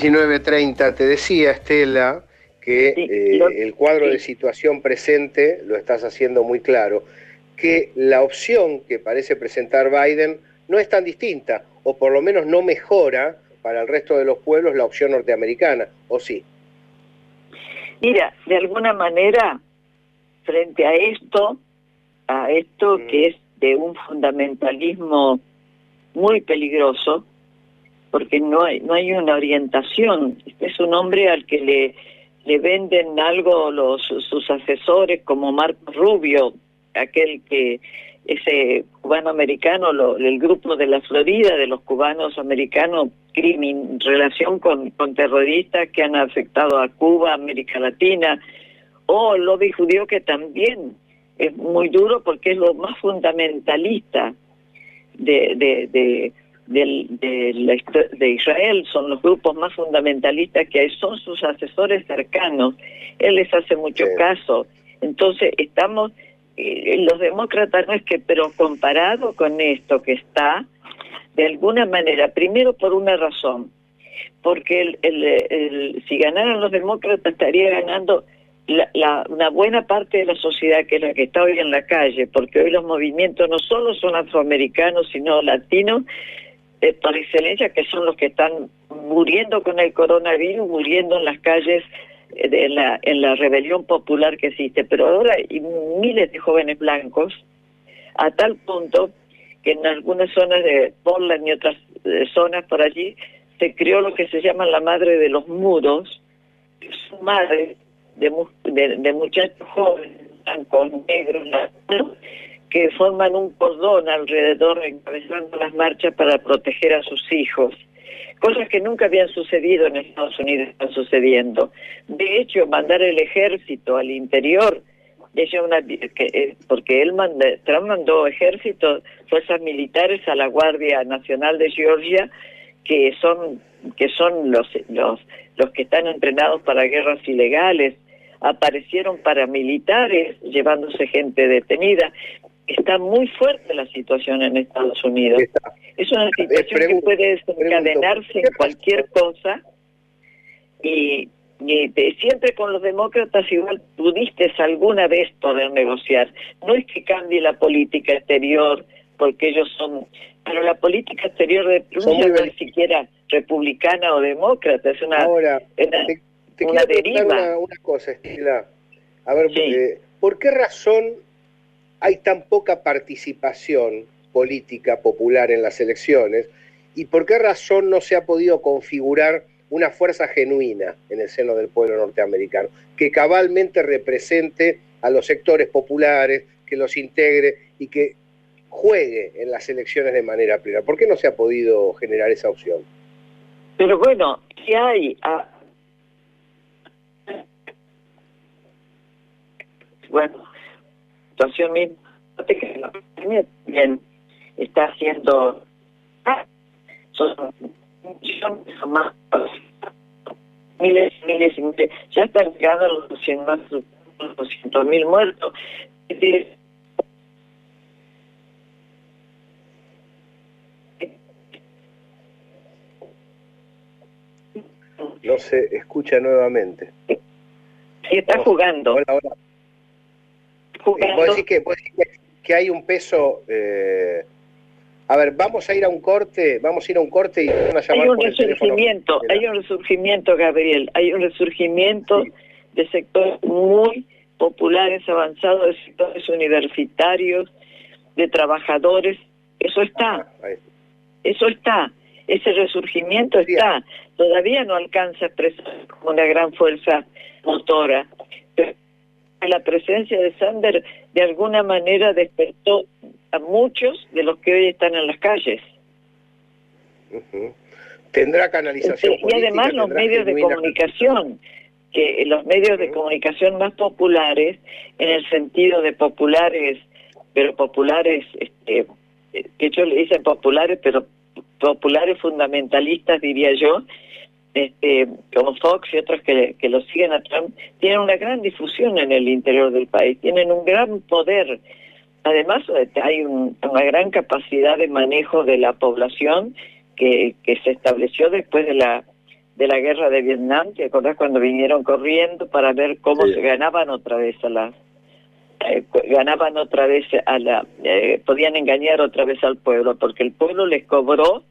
19.30. Te decía, Estela, que eh, el cuadro de situación presente lo estás haciendo muy claro, que la opción que parece presentar Biden no es tan distinta, o por lo menos no mejora para el resto de los pueblos la opción norteamericana, ¿o sí? Mira, de alguna manera, frente a esto, a esto mm. que es de un fundamentalismo muy peligroso, porque no hay, no hay una orientación. es un hombre al que le, le venden algo los sus asesores como Marco Rubio, aquel que ese cubano americano, el grupo de la Florida, de los cubanos americanos, en relación con, con terroristas que han afectado a Cuba, América Latina, o el lobby judío que también es muy duro porque es lo más fundamentalista de, de, Israel, son los grupos más fundamentalistas que hay, son sus asesores cercanos, él les hace mucho caso. Entonces estamos, eh, los demócratas no es que, pero comparado con esto que está, de alguna manera, primero por una razón, porque el, el, si ganaran los demócratas estaría ganando la, una buena parte de la sociedad que es la que está hoy en la calle, porque hoy los movimientos no solo son afroamericanos, sino latinos, eh, por excelencia, que son los que están muriendo con el coronavirus, muriendo en las calles eh, de la, en la rebelión popular que existe. Pero ahora hay miles de jóvenes blancos, a tal punto que en algunas zonas de Portland y otras eh, zonas por allí se creó lo que se llama la madre de los muros, que es madre de, de, muchachos jóvenes, blancos, negros, que forman un cordón alrededor encabezando las marchas para proteger a sus hijos. Cosas que nunca habían sucedido en Estados Unidos están sucediendo. De hecho, mandar el ejército al interior, una, que, eh, porque él Trump mandó ejército, fuerzas militares a la Guardia Nacional de Georgia, que son que son los los los que están entrenados para guerras ilegales aparecieron paramilitares llevándose gente detenida. Está muy fuerte la situación en Estados Unidos. Es una situación que puede desencadenarse en cualquier cosa y, siempre con los demócratas igual pudiste alguna vez poder negociar. No es que cambie la política exterior porque ellos son... Pero la política exterior de Rusia no es siquiera republicana o demócrata, es una... Ahora, te quiero preguntar una, cosa, Estela. A ver, eh, ¿por qué razón hay tan poca participación política popular en las elecciones? ¿Y por qué razón no se ha podido configurar una fuerza genuina en el seno del pueblo norteamericano, que cabalmente represente a los sectores populares, que los integre y que juegue en las elecciones de manera plena? ¿Por qué no se ha podido generar esa opción? Pero bueno, si hay bueno, situación misma que bien está haciendo son, son más miles y miles y miles ya están llegando los 200 más doscientos mil muertos no se escucha nuevamente. Sí, está jugando. Hola, hola. ¿Vos decís que, que, hay un peso... Eh, a ver, vamos a ir a un corte, vamos a ir a un corte y a llamar Hay un resurgimiento, hay un resurgimiento, Gabriel, hay un resurgimiento de sectores muy populares, avanzados, de sectores universitarios, de trabajadores, eso está, eso está, ese resurgimiento está, todavía no alcanza a expresar como una gran fuerza motora, la presencia de Sander de alguna manera despertó a muchos de los que hoy están en las calles. Tendrá canalización. y además los medios de comunicación, que los medios de comunicación más populares, en el sentido de populares, pero populares, este, que ellos le dicen populares, pero populares fundamentalistas, diría yo, este, como Fox y otros que, que lo siguen a Trump, tienen una gran difusión en el interior del país, tienen un gran poder. Además, hay una gran capacidad de manejo de la población que, que se estableció después de la de la guerra de Vietnam, ¿te acordás cuando vinieron corriendo para ver cómo se ganaban otra vez a las eh, ganaban otra vez a la eh, podían engañar otra vez al pueblo porque el pueblo les cobró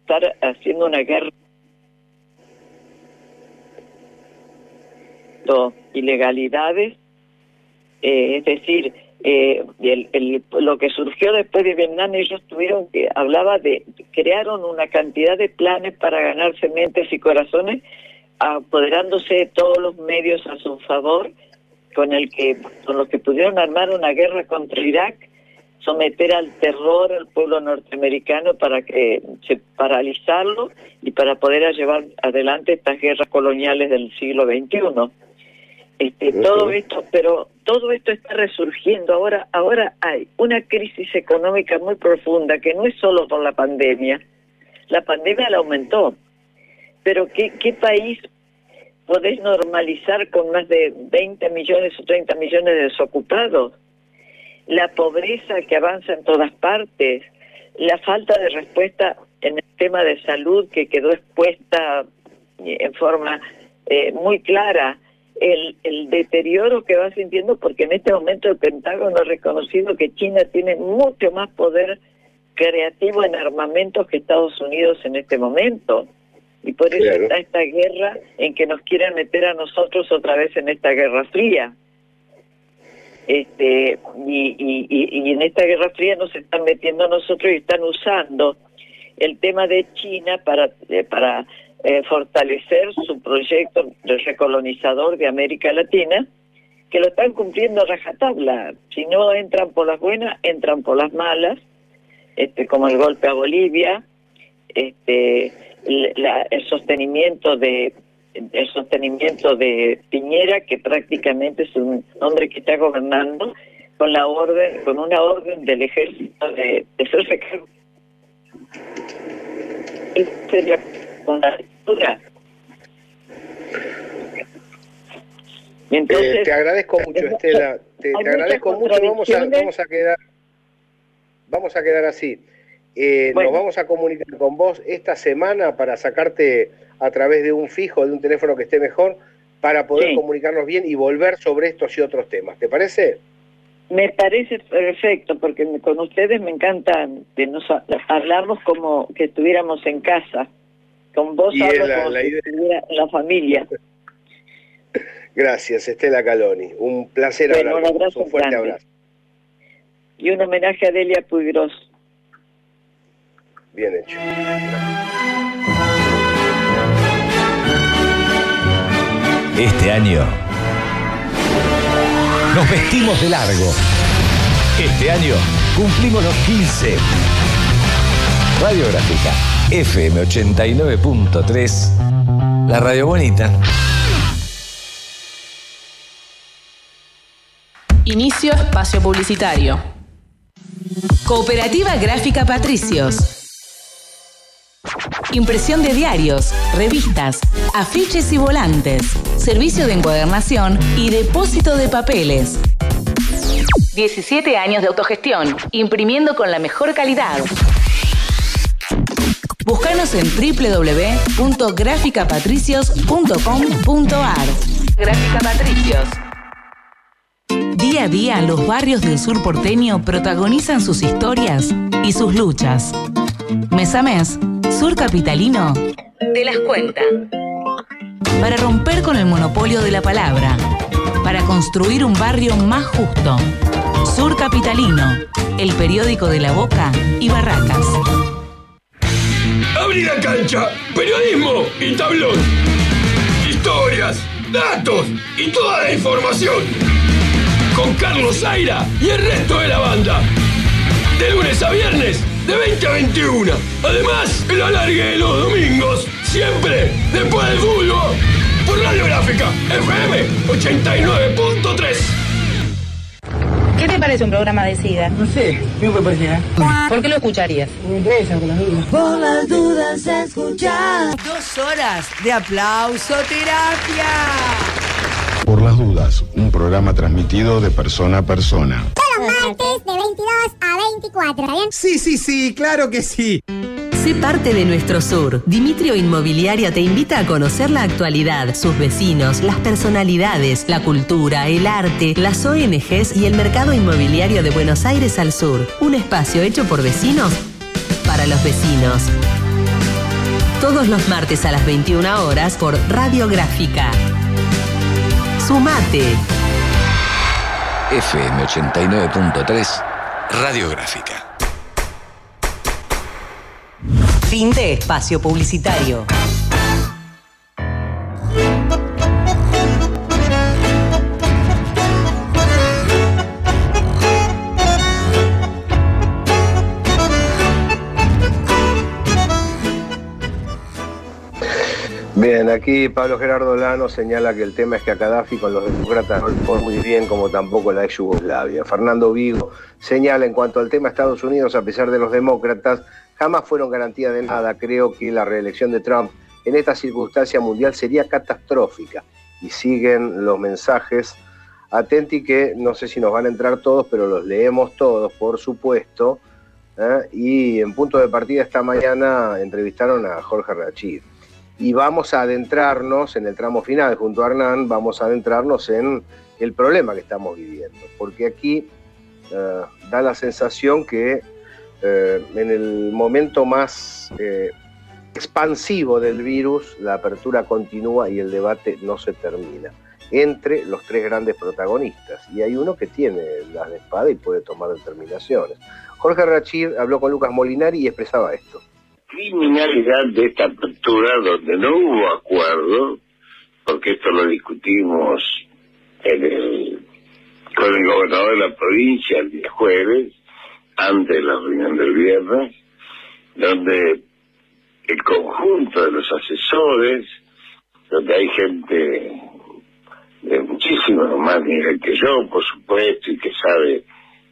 estar haciendo una guerra ilegalidades eh, es decir eh, el, lo que surgió después de Vietnam, ellos tuvieron que, hablaba de, crearon una cantidad de planes para ganarse mentes y corazones, apoderándose de todos los medios a su favor, con el que, con los que pudieron armar una guerra contra Irak, someter al terror al pueblo norteamericano para que se paralizarlo y para poder llevar adelante estas guerras coloniales del siglo XXI. Este, todo esto, pero todo esto está resurgiendo. Ahora, ahora hay una crisis económica muy profunda que no es solo por la pandemia. La pandemia la aumentó. Pero ¿qué, qué país podés normalizar con más de 20 millones o 30 millones de desocupados? La pobreza que avanza en todas partes, la falta de respuesta en el tema de salud que quedó expuesta en forma eh, muy clara el, el deterioro que va sintiendo, porque en este momento el Pentágono ha reconocido que China tiene mucho más poder creativo en armamentos que Estados Unidos en este momento. Y por eso está esta guerra en que nos quieren meter a nosotros otra vez en esta guerra fría. Este, y, y, y, y en esta guerra fría nos están metiendo a nosotros y están usando el tema de China para, eh, para eh, fortalecer su proyecto de recolonizador de América Latina, que lo están cumpliendo a rajatabla. Si no entran por las buenas, entran por las malas, este, como el golpe a Bolivia, este, el sostenimiento de el sostenimiento de Piñera, que prácticamente es un hombre que está gobernando con la orden, con una orden del ejército de, de ser la entonces, eh, te agradezco mucho, Estela. Te, agradezco mucho. Vamos a, vamos a quedar, vamos a quedar así. Eh, Nos vamos a comunicar con vos esta semana para sacarte a través de un fijo, de un teléfono que esté mejor, para poder comunicarnos bien y volver sobre estos y otros temas. ¿Te parece? Me parece perfecto, porque con ustedes me encanta que nos hablamos como que estuviéramos en casa. Con vos hablo la, la, familia. Gracias, Estela Caloni. Un placer hablar. Un, abrazo un fuerte abrazo. Y un homenaje a Delia Puigros. Bien hecho. Este año nos vestimos de largo. Este año cumplimos los 15. Radiográfica FM 89.3, la radio bonita. Inicio espacio publicitario. Cooperativa Gráfica Patricios. Impresión de diarios, revistas, afiches y volantes. Servicio de encuadernación y depósito de papeles. 17 años de autogestión, imprimiendo con la mejor calidad. Búscanos en www.graficapatricios.com.ar. Gráfica Patricios. Día a día, los barrios del sur porteño protagonizan sus historias y sus luchas. Mes a mes, Sur Capitalino te las cuenta. Para romper con el monopolio de la palabra, para construir un barrio más justo. Sur Capitalino, el periódico de La Boca y Barracas. Abrí la cancha, periodismo y tablón. Historias, datos y toda la información. Con Carlos Zaira y el resto de la banda. De lunes a viernes, de 20 a 21. Además, el alargue de los domingos, siempre después del fútbol. Por Radiográfica, FM 89.3. ¿Qué te parece un programa de SIDA? No sé, ¿qué me parece? ¿Por qué lo escucharías? Me interesa, por las dudas. Por las dudas escuchar. Dos horas de aplauso terapia. Por las dudas, un programa transmitido de persona a persona. Todos los martes de 22 a 24, ¿está bien? Sí, sí, sí, claro que sí. Sé parte de nuestro sur. Dimitrio Inmobiliaria te invita a conocer la actualidad, sus vecinos, las personalidades, la cultura, el arte, las ONGs y el mercado inmobiliario de Buenos Aires al sur. Un espacio hecho por vecinos para los vecinos. Todos los martes a las 21 horas por Radiográfica. Sumate. FM 89.3 Radiográfica. Fin de espacio publicitario. Bien, aquí Pablo Gerardo Lano señala que el tema es que a Gaddafi con los demócratas no fue muy bien, como tampoco la ex Yugoslavia. Fernando Vigo señala en cuanto al tema Estados Unidos, a pesar de los demócratas, jamás fueron garantía de nada. Creo que la reelección de Trump en esta circunstancia mundial sería catastrófica. Y siguen los mensajes. Atenti que no sé si nos van a entrar todos, pero los leemos todos, por supuesto. ¿eh? Y en punto de partida esta mañana entrevistaron a Jorge Rachid y vamos a adentrarnos en el tramo final junto a Hernán, vamos a adentrarnos en el problema que estamos viviendo, porque aquí eh, da la sensación que eh, en el momento más eh, expansivo del virus, la apertura continúa y el debate no se termina entre los tres grandes protagonistas. Y hay uno que tiene las de espada y puede tomar determinaciones. Jorge Rachid habló con Lucas Molinari y expresaba esto criminalidad de esta apertura donde no hubo acuerdo, porque esto lo discutimos en el, con el gobernador de la provincia el día jueves, antes de la reunión del viernes, donde el conjunto de los asesores, donde hay gente de muchísimo más nivel que yo, por supuesto, y que sabe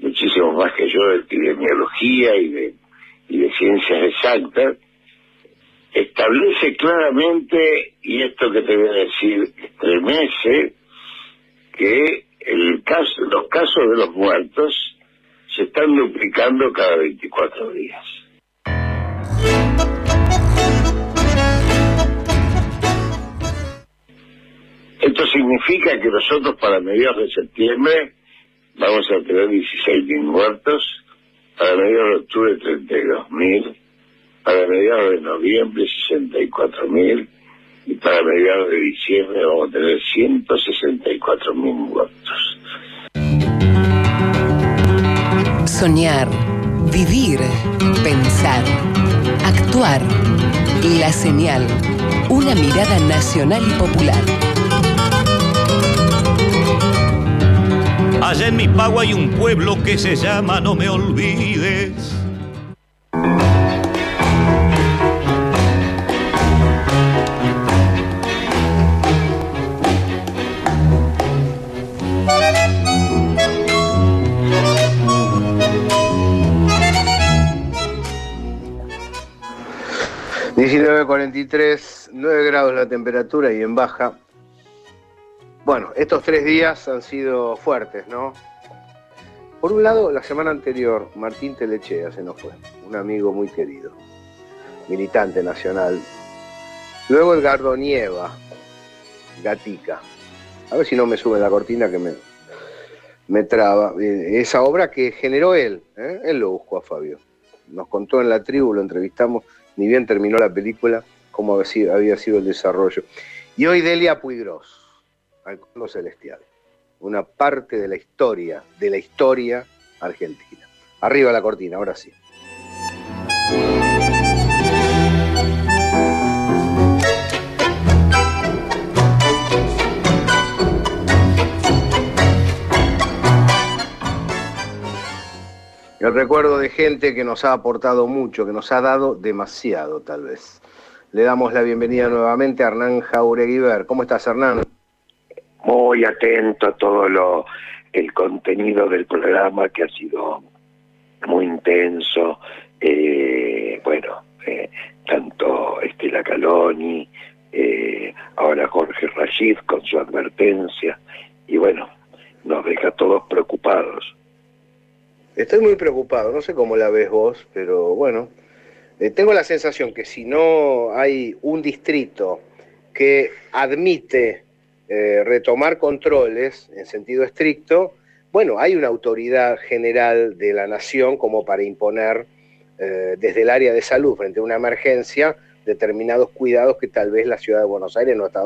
muchísimo más que yo de epidemiología y de ciencias exactas, establece claramente, y esto que te voy a decir estremece, que los casos de los muertos se están duplicando cada 24 días. Esto significa que nosotros para mediados de septiembre vamos a tener 16.000 muertos para mediados de octubre 32.000, para mediados de noviembre 64.000 y para mediados de diciembre vamos a tener 164.000 muertos. Soñar, vivir, pensar, actuar. La señal, una mirada nacional y popular. Allá en mi pago hay un pueblo que se llama No me olvides. ...19.43, 9 grados la temperatura y en baja bueno, estos tres días han sido fuertes, ¿no? Por un lado, la semana anterior, Martín Telechea se nos fue, un amigo muy querido, militante nacional. Luego Edgardo Nieva, Gatica. A ver si no me sube la cortina que me, me traba. Eh, esa obra que generó él, ¿eh? él lo buscó a Fabio. Nos contó en la tribu, lo entrevistamos, ni bien terminó la película, cómo había sido el desarrollo. Y hoy Delia Puigros al Congo Celestial. Una parte de la historia, de la historia argentina. Arriba la cortina, ahora sí. El recuerdo de gente que nos ha aportado mucho, que nos ha dado demasiado tal vez. Le damos la bienvenida nuevamente a Hernán Jaureguiber. ¿Cómo estás, Hernán? muy atento a todo lo el contenido del programa que ha sido muy intenso eh, bueno eh, tanto Estela Caloni eh, ahora Jorge Rashid con su advertencia y bueno nos deja todos preocupados estoy muy preocupado no sé cómo la ves vos pero bueno Eh, tengo la sensación que si no hay un distrito que admite eh, retomar controles en sentido estricto, bueno, hay una autoridad general de la nación como para imponer eh, desde el área de salud frente a una emergencia determinados cuidados que tal vez la ciudad de Buenos Aires no ha estado